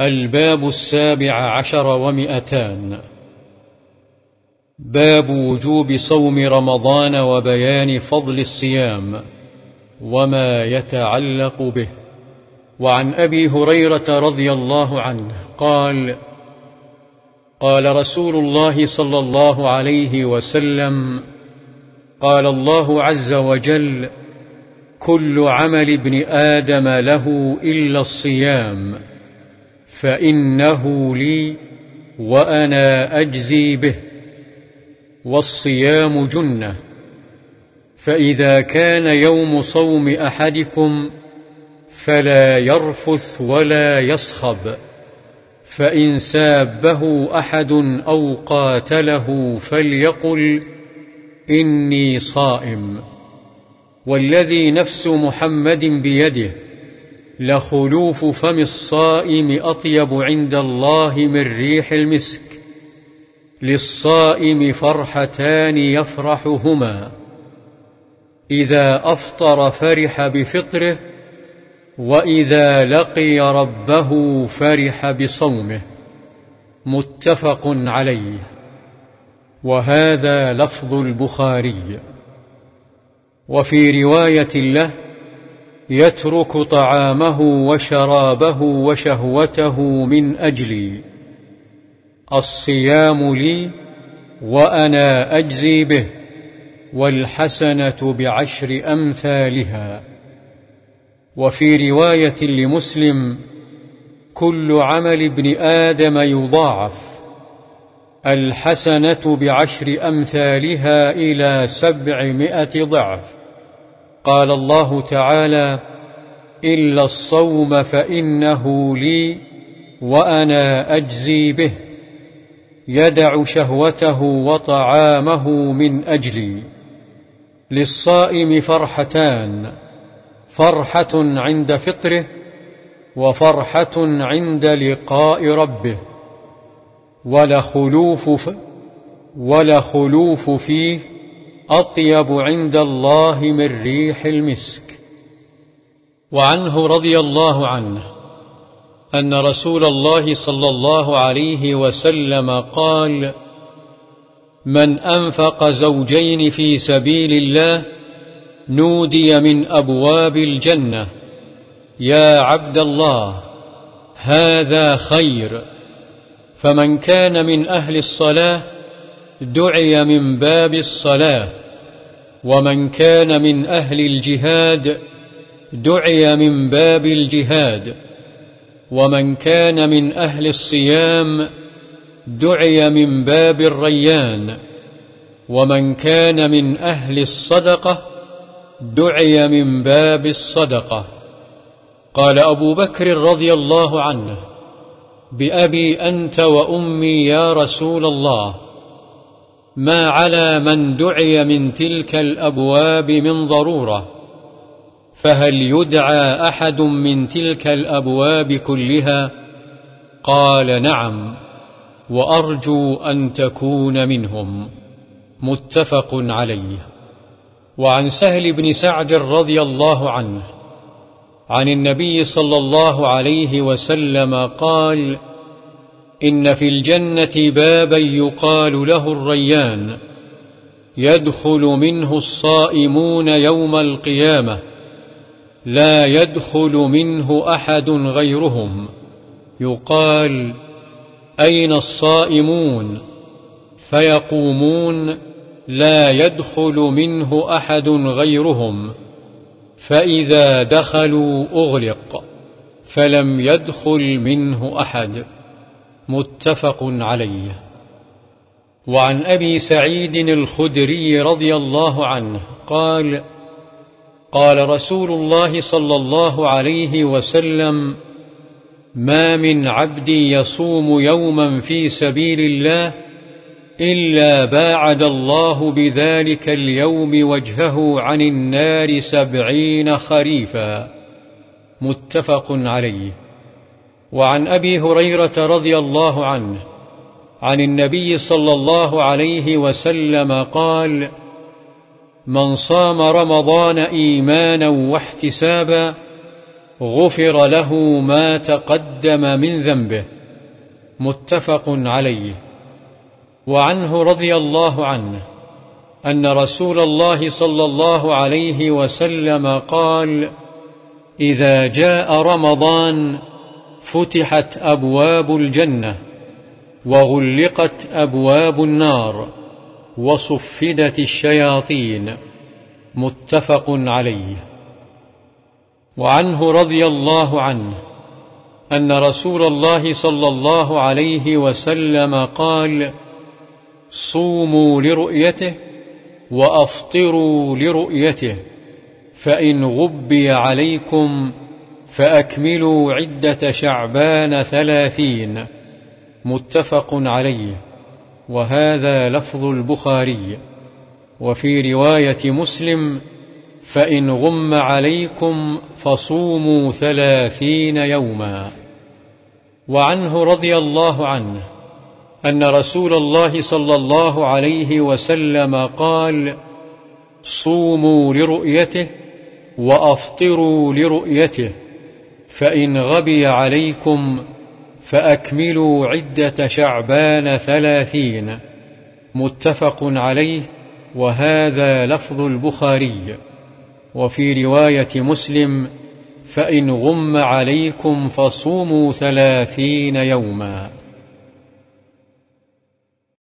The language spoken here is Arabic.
الباب السابع عشر ومئتان. باب وجوب صوم رمضان وبيان فضل الصيام وما يتعلق به. وعن أبي هريرة رضي الله عنه قال قال رسول الله صلى الله عليه وسلم قال الله عز وجل كل عمل ابن آدم له إلا الصيام. فإنه لي وأنا أجزي به والصيام جنة. فإذا كان يوم صوم أحدكم فلا يرفث ولا يصخب فإن سابه أحد أو قاتله فليقل إني صائم. والذي نفس محمد بيده لخلوف فم الصائم أطيب عند الله من ريح المسك للصائم فرحتان يفرحهما. إذا أفطر فرح بفطره وإذا لقي ربه فرح بصومه. متفق عليه. وهذا لفظ البخاري. وفي رواية له يترك طعامه وشرابه وشهوته من أجلي. الصيام لي وأنا أجزي به والحسنة بعشر أمثالها. وفي رواية لمسلم كل عمل ابن آدم يضاعف. الحسنة بعشر أمثالها إلى سبعمائة ضعف. قال الله تعالى إلا الصوم فإنه لي وأنا أجزي به يدع شهوته وطعامه من أجلي. للصائم فرحتان فرحة عند فطره وفرحة عند لقاء ربه. ولخلوف, فيه أطيب عند الله من ريح المسك. وعنه رضي الله عنه أن رسول الله صلى الله عليه وسلم قال من أنفق زوجين في سبيل الله نودي من أبواب الجنة. يا عبد الله هذا خير. فمن كان من أهل الصلاة دعي من باب الصلاة ومن كان من أهل الجهاد دعي من باب الجهاد ومن كان من أهل الصيام دعي من باب الريان ومن كان من أهل الصدقة دعي من باب الصدقة قال أبو بكر رضي الله عنه بأبي أنت وأمي يا رسول الله ما على من دعي من تلك الأبواب من ضرورة فهل يدعى أحد من تلك الأبواب كلها؟ قال نعم وأرجو أن تكون منهم متفق عليه. وعن سهل بن سعد رضي الله عنه عن النبي صلى الله عليه وسلم قال إن في الجنة بابا يقال له الريان يدخل منه الصائمون يوم القيامة لا يدخل منه أحد غيرهم يقال أين الصائمون؟ فيقومون لا يدخل منه أحد غيرهم فإذا دخلوا أغلق فلم يدخل منه أحد. متفق عليه. وعن أبي سعيد الخدري رضي الله عنه قال قال رسول الله صلى الله عليه وسلم ما من عبد يصوم يوما في سبيل الله إلا باعد الله بذلك اليوم وجهه عن النار سبعين خريفا. متفق عليه. وعن أبي هريرة رضي الله عنه عن النبي صلى الله عليه وسلم قال من صام رمضان إيمانا واحتسابا غفر له ما تقدم من ذنبه. متفق عليه. وعنه رضي الله عنه أن رسول الله صلى الله عليه وسلم قال إذا جاء رمضان فتحت أبواب الجنة وغلقت أبواب النار وصفدت الشياطين متفق عليه. وعنه رضي الله عنه أن رسول الله صلى الله عليه وسلم قال صوموا لرؤيته وأفطروا لرؤيته فإن غبي عليكم فأكملوا عدة شعبان ثلاثين. متفق عليه. وهذا لفظ البخاري. وفي رواية مسلم فإن غم عليكم فصوموا ثلاثين يوما. وعنه رضي الله عنه أن رسول الله صلى الله عليه وسلم قال صوموا لرؤيته وأفطروا لرؤيته فإن غبي عليكم فأكملوا عدة شعبان ثلاثين. متفق عليه وهذا لفظ البخاري. وفي رواية مسلم فإن غم عليكم فصوموا ثلاثين يوما.